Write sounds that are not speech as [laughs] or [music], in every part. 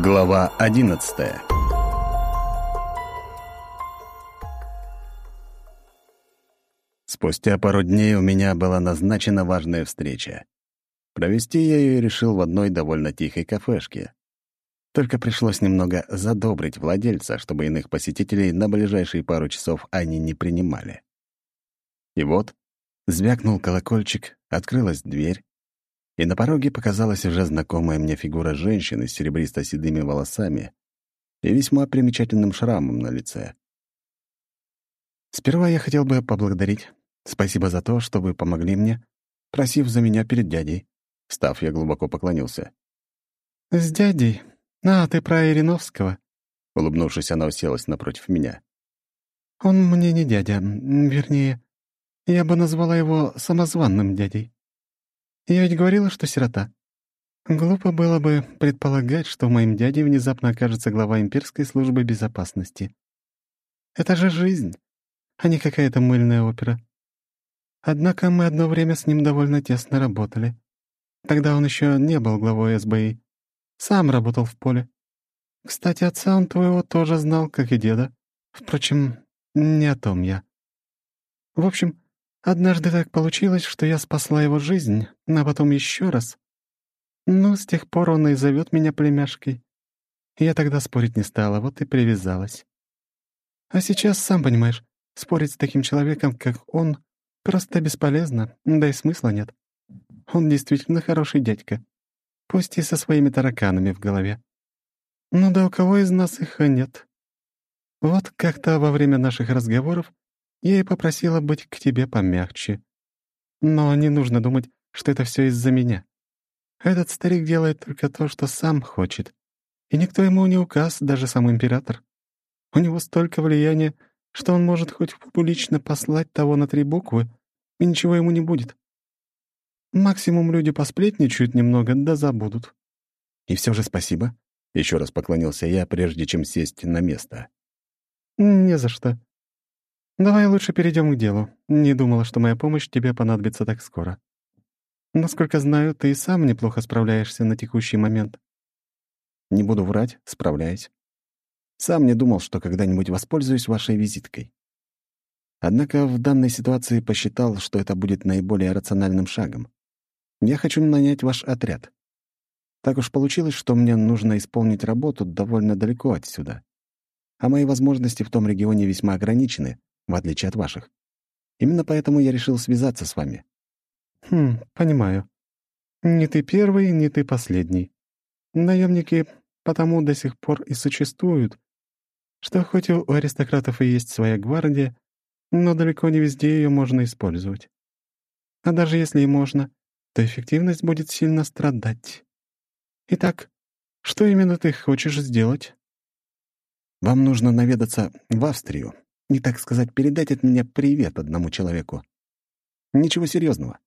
Глава одиннадцатая Спустя пару дней у меня была назначена важная встреча. Провести я ее решил в одной довольно тихой кафешке. Только пришлось немного задобрить владельца, чтобы иных посетителей на ближайшие пару часов они не принимали. И вот звякнул колокольчик, открылась дверь, и на пороге показалась уже знакомая мне фигура женщины с серебристо-седыми волосами и весьма примечательным шрамом на лице. «Сперва я хотел бы поблагодарить. Спасибо за то, что вы помогли мне, просив за меня перед дядей». Став, я глубоко поклонился. «С дядей? А, ты про Ириновского?» Улыбнувшись, она уселась напротив меня. «Он мне не дядя. Вернее, я бы назвала его самозванным дядей. Я ведь говорила, что сирота. Глупо было бы предполагать, что моим дядей внезапно окажется глава имперской службы безопасности. Это же жизнь, а не какая-то мыльная опера. Однако мы одно время с ним довольно тесно работали. Тогда он еще не был главой СБИ. Сам работал в поле. Кстати, отца он твоего тоже знал, как и деда. Впрочем, не о том я. В общем, Однажды так получилось, что я спасла его жизнь, а потом еще раз. Ну, с тех пор он и зовет меня племяшкой. Я тогда спорить не стала, вот и привязалась. А сейчас, сам понимаешь, спорить с таким человеком, как он, просто бесполезно, да и смысла нет. Он действительно хороший дядька, пусть и со своими тараканами в голове. Ну да у кого из нас их нет? Вот как-то во время наших разговоров я и попросила быть к тебе помягче. Но не нужно думать, что это все из-за меня. Этот старик делает только то, что сам хочет. И никто ему не указ, даже сам император. У него столько влияния, что он может хоть публично послать того на три буквы, и ничего ему не будет. Максимум люди посплетничают немного, да забудут. И все же спасибо. Еще раз поклонился я, прежде чем сесть на место. Не за что. «Давай лучше перейдем к делу. Не думала, что моя помощь тебе понадобится так скоро. Насколько знаю, ты и сам неплохо справляешься на текущий момент». «Не буду врать, справляюсь. Сам не думал, что когда-нибудь воспользуюсь вашей визиткой. Однако в данной ситуации посчитал, что это будет наиболее рациональным шагом. Я хочу нанять ваш отряд. Так уж получилось, что мне нужно исполнить работу довольно далеко отсюда. А мои возможности в том регионе весьма ограничены, в отличие от ваших. Именно поэтому я решил связаться с вами». «Хм, понимаю. Не ты первый, не ты последний. Наемники потому до сих пор и существуют, что хоть у аристократов и есть своя гвардия, но далеко не везде ее можно использовать. А даже если и можно, то эффективность будет сильно страдать. Итак, что именно ты хочешь сделать? Вам нужно наведаться в Австрию, и, так сказать, передать от меня привет одному человеку. Ничего серьезного.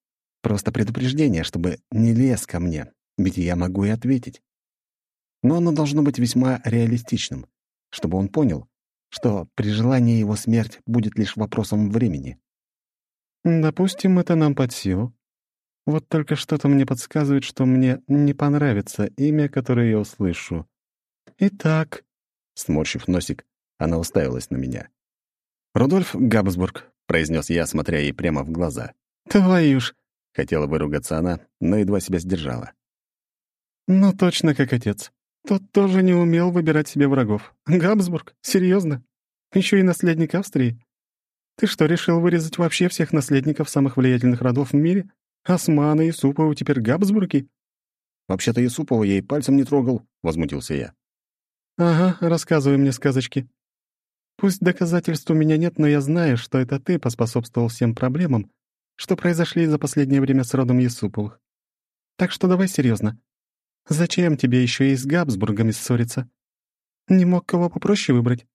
Просто предупреждение, чтобы не лез ко мне, ведь я могу и ответить. Но оно должно быть весьма реалистичным, чтобы он понял, что при желании его смерть будет лишь вопросом времени. Допустим, это нам под силу. Вот только что-то мне подсказывает, что мне не понравится имя, которое я услышу. Итак, сморщив носик, она уставилась на меня. «Рудольф Габсбург», — произнес я, смотря ей прямо в глаза. «Твою ж!» — хотела выругаться она, но едва себя сдержала. «Ну, точно как отец. Тот тоже не умел выбирать себе врагов. Габсбург? Серьезно? Еще и наследник Австрии? Ты что, решил вырезать вообще всех наследников самых влиятельных родов в мире? Османы, Исуповы, теперь Габсбурги?» «Вообще-то Исупова я и пальцем не трогал», — возмутился я. «Ага, рассказывай мне сказочки», Пусть доказательств у меня нет, но я знаю, что это ты поспособствовал всем проблемам, что произошли за последнее время с родом Юсуповых. Так что давай серьезно. Зачем тебе еще и с Габсбургами ссориться? Не мог кого попроще выбрать?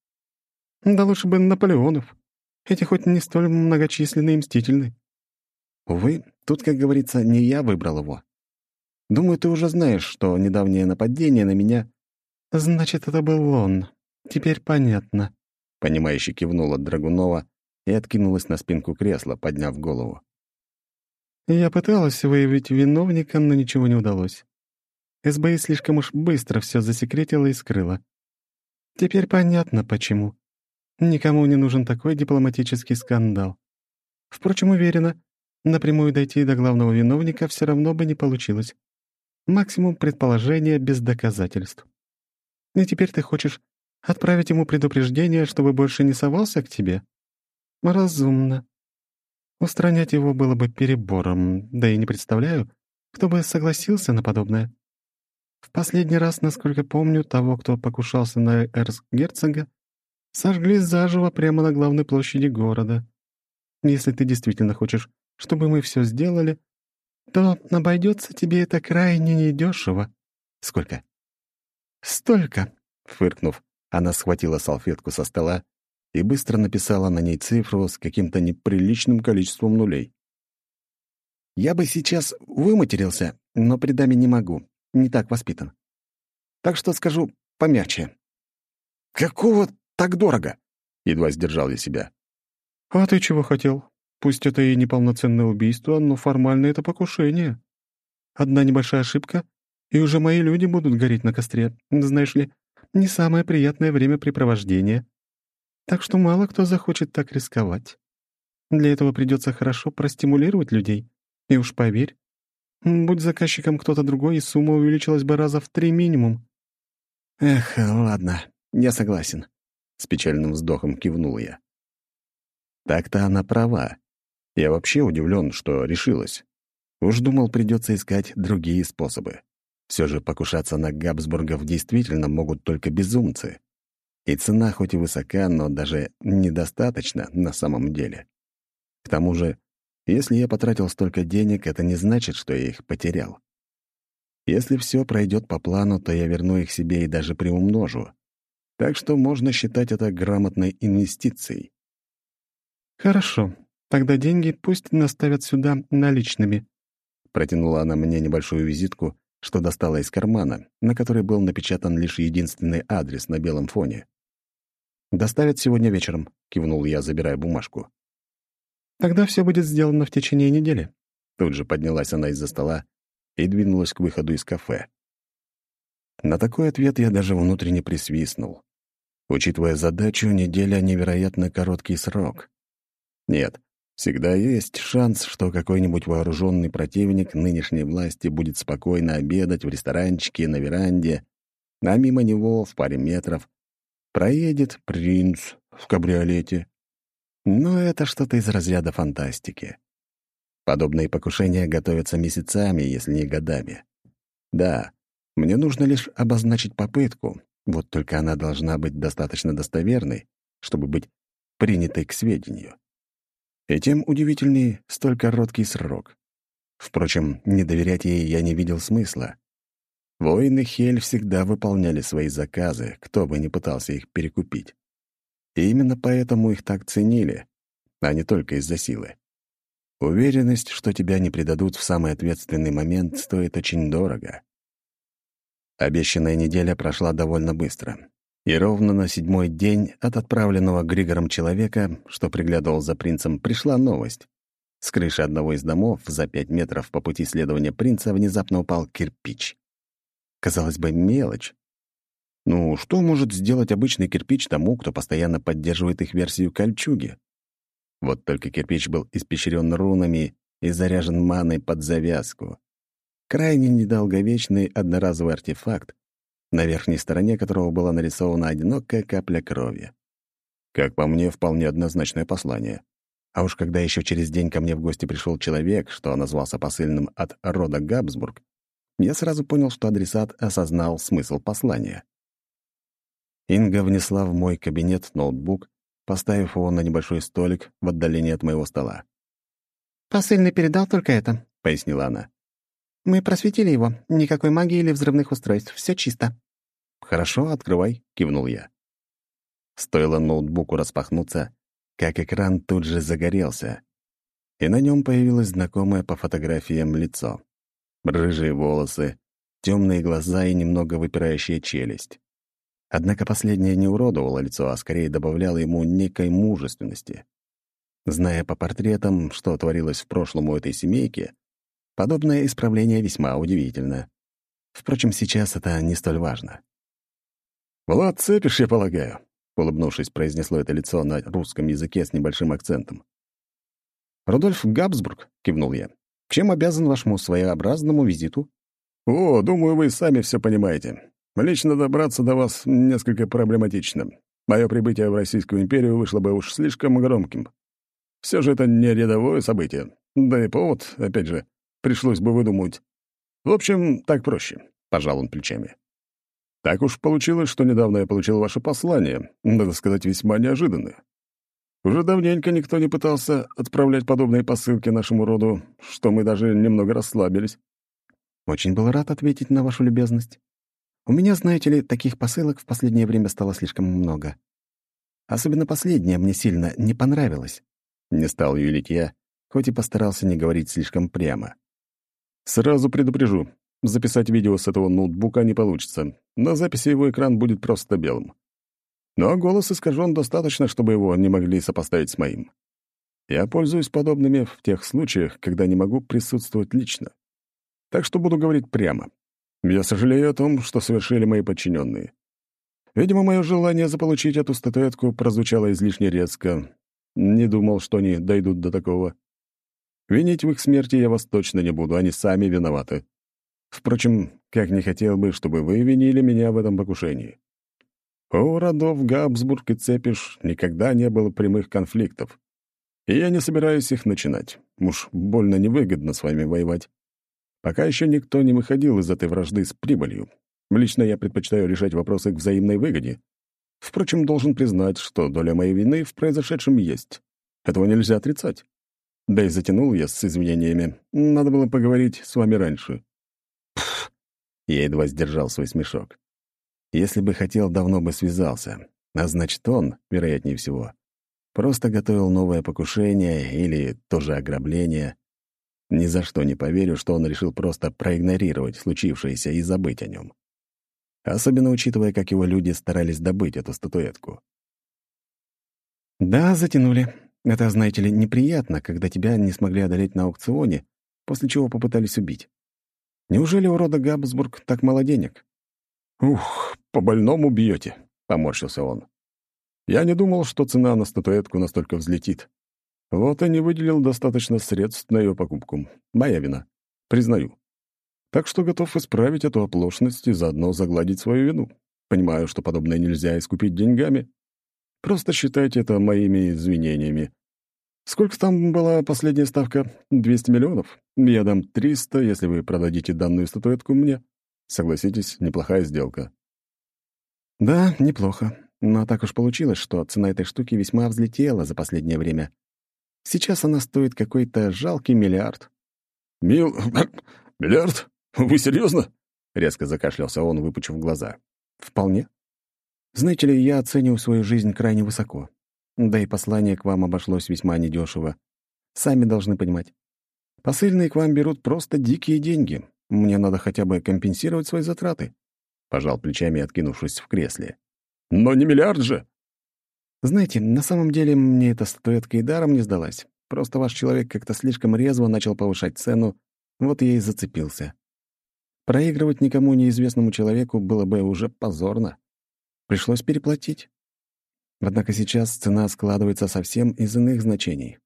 Да лучше бы Наполеонов. Эти хоть не столь многочисленные и мстительны. Увы, тут, как говорится, не я выбрал его. Думаю, ты уже знаешь, что недавнее нападение на меня... Значит, это был он. Теперь понятно. Понимающе кивнула Драгунова и откинулась на спинку кресла, подняв голову. «Я пыталась выявить виновника, но ничего не удалось. СБИ слишком уж быстро все засекретила и скрыла. Теперь понятно, почему. Никому не нужен такой дипломатический скандал. Впрочем, уверена, напрямую дойти до главного виновника все равно бы не получилось. Максимум предположения без доказательств. И теперь ты хочешь отправить ему предупреждение, чтобы больше не совался к тебе? Разумно. Устранять его было бы перебором, да и не представляю, кто бы согласился на подобное. В последний раз, насколько помню, того, кто покушался на эрцгерцога, сожгли заживо прямо на главной площади города. Если ты действительно хочешь, чтобы мы все сделали, то обойдется тебе это крайне недешево. Сколько? Столько, фыркнув, она схватила салфетку со стола и быстро написала на ней цифру с каким-то неприличным количеством нулей. «Я бы сейчас выматерился, но при даме не могу, не так воспитан. Так что скажу помягче». «Какого так дорого?» — едва сдержал я себя. «А ты чего хотел? Пусть это и неполноценное убийство, но формально это покушение. Одна небольшая ошибка, и уже мои люди будут гореть на костре. Знаешь ли, не самое приятное времяпрепровождение. Так что мало кто захочет так рисковать. Для этого придется хорошо простимулировать людей. И уж поверь, будь заказчиком кто-то другой, и сумма увеличилась бы раза в три минимум. Эх, ладно, я согласен. С печальным вздохом кивнул я. Так-то она права. Я вообще удивлен, что решилась. Уж думал, придется искать другие способы. Все же покушаться на Габсбургов действительно могут только безумцы. И цена хоть и высока, но даже недостаточно на самом деле. К тому же, если я потратил столько денег, это не значит, что я их потерял. Если все пройдет по плану, то я верну их себе и даже приумножу. Так что можно считать это грамотной инвестицией. «Хорошо. Тогда деньги пусть наставят сюда наличными». Протянула она мне небольшую визитку, что достала из кармана, на которой был напечатан лишь единственный адрес на белом фоне. «Доставят сегодня вечером», — кивнул я, забирая бумажку. «Тогда все будет сделано в течение недели». Тут же поднялась она из-за стола и двинулась к выходу из кафе. На такой ответ я даже внутренне присвистнул. Учитывая задачу, неделя — невероятно короткий срок. Нет, всегда есть шанс, что какой-нибудь вооруженный противник нынешней власти будет спокойно обедать в ресторанчике на веранде, а мимо него, в паре метров, проедет принц в кабриолете. Но это что-то из разряда фантастики. Подобные покушения готовятся месяцами, если не годами. Да, мне нужно лишь обозначить попытку, вот только она должна быть достаточно достоверной, чтобы быть принятой к сведению. И тем удивительнее столь короткий срок. Впрочем, не доверять ей я не видел смысла. Воины Хель всегда выполняли свои заказы, кто бы ни пытался их перекупить. И именно поэтому их так ценили, а не только из-за силы. Уверенность, что тебя не предадут в самый ответственный момент, стоит очень дорого. Обещанная неделя прошла довольно быстро. И ровно на седьмой день от отправленного Григором человека, что приглядывал за принцем, пришла новость. С крыши одного из домов за пять метров по пути следования принца внезапно упал кирпич. Казалось бы, мелочь. Ну, что может сделать обычный кирпич тому, кто постоянно поддерживает их версию кольчуги? Вот только кирпич был испещрен рунами и заряжен маной под завязку. Крайне недолговечный одноразовый артефакт, на верхней стороне которого была нарисована одинокая капля крови. Как по мне, вполне однозначное послание. А уж когда еще через день ко мне в гости пришел человек, что назвался посыльным от рода Габсбург, я сразу понял, что адресат осознал смысл послания. Инга внесла в мой кабинет ноутбук, поставив его на небольшой столик в отдалении от моего стола. «Посыльный передал только это», — пояснила она. «Мы просветили его. Никакой магии или взрывных устройств. Все чисто». «Хорошо, открывай», — кивнул я. Стоило ноутбуку распахнуться, как экран тут же загорелся, и на нем появилось знакомое по фотографиям лицо рыжие волосы, темные глаза и немного выпирающая челюсть. Однако последнее не уродовало лицо, а скорее добавляло ему некой мужественности. Зная по портретам, что творилось в прошлом у этой семейки, подобное исправление весьма удивительно. Впрочем, сейчас это не столь важно. «Влад цепишь, я полагаю», — улыбнувшись, произнесло это лицо на русском языке с небольшим акцентом. «Рудольф Габсбург», — кивнул я. «Чем обязан вашему своеобразному визиту?» «О, думаю, вы сами все понимаете. Лично добраться до вас несколько проблематично. Мое прибытие в Российскую империю вышло бы уж слишком громким. Все же это не рядовое событие. Да и повод, опять же, пришлось бы выдумать. В общем, так проще», — пожал он плечами. «Так уж получилось, что недавно я получил ваше послание, надо сказать, весьма неожиданное. Уже давненько никто не пытался отправлять подобные посылки нашему роду, что мы даже немного расслабились. Очень был рад ответить на вашу любезность. У меня, знаете ли, таких посылок в последнее время стало слишком много. Особенно последняя мне сильно не понравилась. Не стал юлить я, хоть и постарался не говорить слишком прямо. Сразу предупрежу, записать видео с этого ноутбука не получится. На записи его экран будет просто белым. Но голос искажен достаточно, чтобы его не могли сопоставить с моим. Я пользуюсь подобными в тех случаях, когда не могу присутствовать лично. Так что буду говорить прямо. Я сожалею о том, что совершили мои подчиненные. Видимо, мое желание заполучить эту статуэтку прозвучало излишне резко. Не думал, что они дойдут до такого. Винить в их смерти я вас точно не буду, они сами виноваты. Впрочем, как не хотел бы, чтобы вы винили меня в этом покушении. У родов Габсбург и Цепиш никогда не было прямых конфликтов. И я не собираюсь их начинать. Уж больно невыгодно с вами воевать. Пока еще никто не выходил из этой вражды с прибылью. Лично я предпочитаю решать вопросы к взаимной выгоде. Впрочем, должен признать, что доля моей вины в произошедшем есть. Этого нельзя отрицать. Да и затянул я с извинениями. Надо было поговорить с вами раньше. Пф, я едва сдержал свой смешок. Если бы хотел, давно бы связался. А значит, он, вероятнее всего, просто готовил новое покушение или тоже ограбление. Ни за что не поверю, что он решил просто проигнорировать случившееся и забыть о нем. Особенно учитывая, как его люди старались добыть эту статуэтку. «Да, затянули. Это, знаете ли, неприятно, когда тебя не смогли одолеть на аукционе, после чего попытались убить. Неужели у рода Габсбург так мало денег?» «Ух, по-больному бьете», — поморщился он. «Я не думал, что цена на статуэтку настолько взлетит. Вот и не выделил достаточно средств на ее покупку. Моя вина. Признаю. Так что готов исправить эту оплошность и заодно загладить свою вину. Понимаю, что подобное нельзя искупить деньгами. Просто считайте это моими извинениями. Сколько там была последняя ставка? 200 миллионов? Я дам 300, если вы продадите данную статуэтку мне. Согласитесь, неплохая сделка. Да, неплохо. Но так уж получилось, что цена этой штуки весьма взлетела за последнее время. Сейчас она стоит какой-то жалкий миллиард. Мил... [coughs] миллиард? Вы серьезно? Резко закашлялся он, выпучив глаза. Вполне. Знаете ли, я оцениваю свою жизнь крайне высоко. Да и послание к вам обошлось весьма недешево. Сами должны понимать. Посыльные к вам берут просто дикие деньги, мне надо хотя бы компенсировать свои затраты. Пожал плечами, откинувшись в кресле. Но не миллиард же. Знаете, на самом деле мне эта статуэтка и даром не сдалась. Просто ваш человек как-то слишком резво начал повышать цену, вот я и зацепился. Проигрывать никому неизвестному человеку было бы уже позорно. Пришлось переплатить. Однако сейчас цена складывается совсем из иных значений.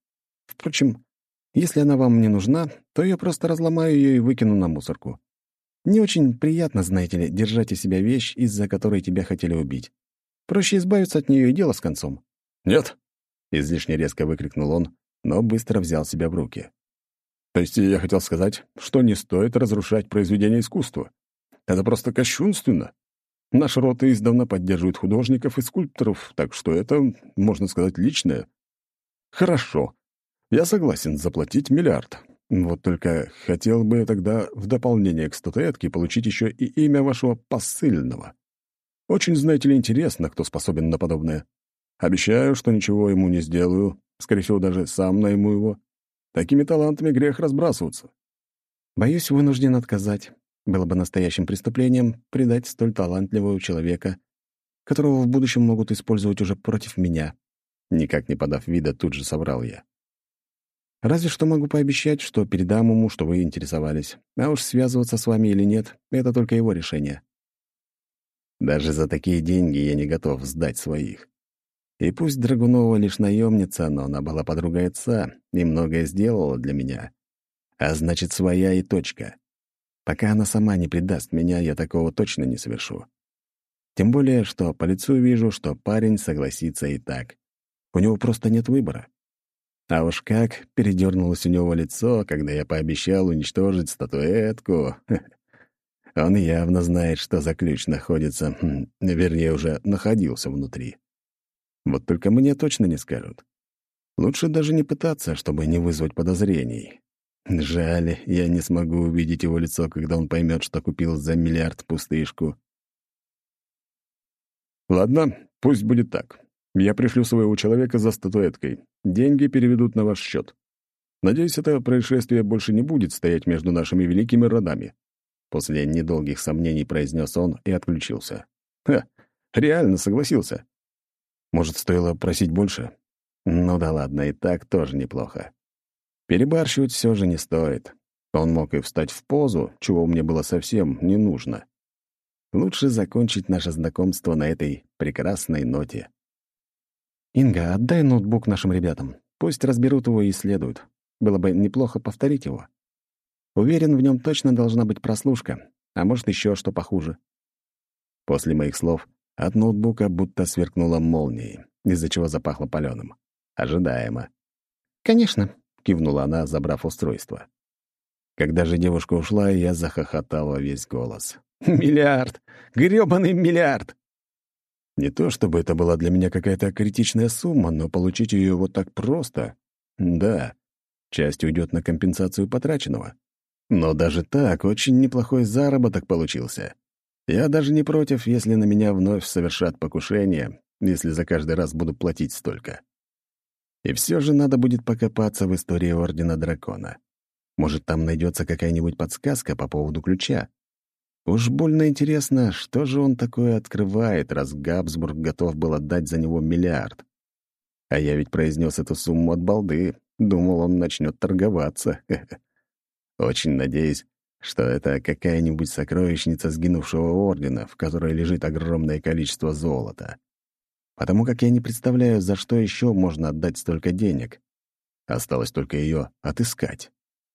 Впрочем, если она вам не нужна, то я просто разломаю ее и выкину на мусорку. Не очень приятно, знаете ли, держать у себя вещь, из-за которой тебя хотели убить. Проще избавиться от нее и дело с концом». «Нет!» — излишне резко выкрикнул он, но быстро взял себя в руки. «То есть я хотел сказать, что не стоит разрушать произведение искусства. Это просто кощунственно. Наш род издавна поддерживает художников и скульпторов, так что это, можно сказать, личное. Хорошо, я согласен заплатить миллиард. Вот только хотел бы тогда в дополнение к статуэтке получить еще и имя вашего посыльного. Очень, знаете ли, интересно, кто способен на подобное. Обещаю, что ничего ему не сделаю, скорее всего, даже сам найму его. Такими талантами грех разбрасываться. Боюсь, вынужден отказать. Было бы настоящим преступлением предать столь талантливого человека, которого в будущем могут использовать уже против меня. Никак не подав вида, тут же соврал я. Разве что могу пообещать, что передам ему, что вы интересовались. А уж связываться с вами или нет — это только его решение. Даже за такие деньги я не готов сдать своих. И пусть Драгунова лишь наемница, но она была подругой отца и многое сделала для меня. А значит, своя и точка. Пока она сама не предаст меня, я такого точно не совершу. Тем более, что по лицу вижу, что парень согласится и так. У него просто нет выбора. А уж как передернулось у него лицо, когда я пообещал уничтожить статуэтку. [laughs] Он явно знает, что за ключ находится, хм, вернее, уже находился внутри. Вот только мне точно не скажут. Лучше даже не пытаться, чтобы не вызвать подозрений. Жаль, я не смогу увидеть его лицо, когда он поймет, что купил за миллиард пустышку. Ладно, пусть будет так. Я пришлю своего человека за статуэткой. Деньги переведут на ваш счет. Надеюсь, это происшествие больше не будет стоять между нашими великими родами». После недолгих сомнений произнес он и отключился. «Ха, реально согласился. Может, стоило просить больше? Ну да ладно, и так тоже неплохо. Перебарщивать все же не стоит. Он мог и встать в позу, чего мне было совсем не нужно. Лучше закончить наше знакомство на этой прекрасной ноте. «Инга, отдай ноутбук нашим ребятам. Пусть разберут его и исследуют. Было бы неплохо повторить его. Уверен, в нем точно должна быть прослушка, а может, еще что похуже». После моих слов от ноутбука будто сверкнула молнией, из-за чего запахло паленым. Ожидаемо. «Конечно», — кивнула она, забрав устройство. Когда же девушка ушла, я захохотал во весь голос. [laughs] «Миллиард! грёбаный миллиард!» Не то чтобы это была для меня какая-то критичная сумма, но получить ее вот так просто... Да, часть уйдет на компенсацию потраченного. Но даже так очень неплохой заработок получился. Я даже не против, если на меня вновь совершат покушение, если за каждый раз буду платить столько. И все же надо будет покопаться в истории Ордена Дракона. Может, там найдется какая-нибудь подсказка по поводу ключа. Уж больно интересно, что же он такое открывает, раз Габсбург готов был отдать за него миллиард. А я ведь произнес эту сумму от балды, думал, он начнет торговаться. [laughs] Очень надеюсь, что это какая-нибудь сокровищница сгинувшего ордена, в которой лежит огромное количество золота. Потому как я не представляю, за что еще можно отдать столько денег. Осталось только ее отыскать.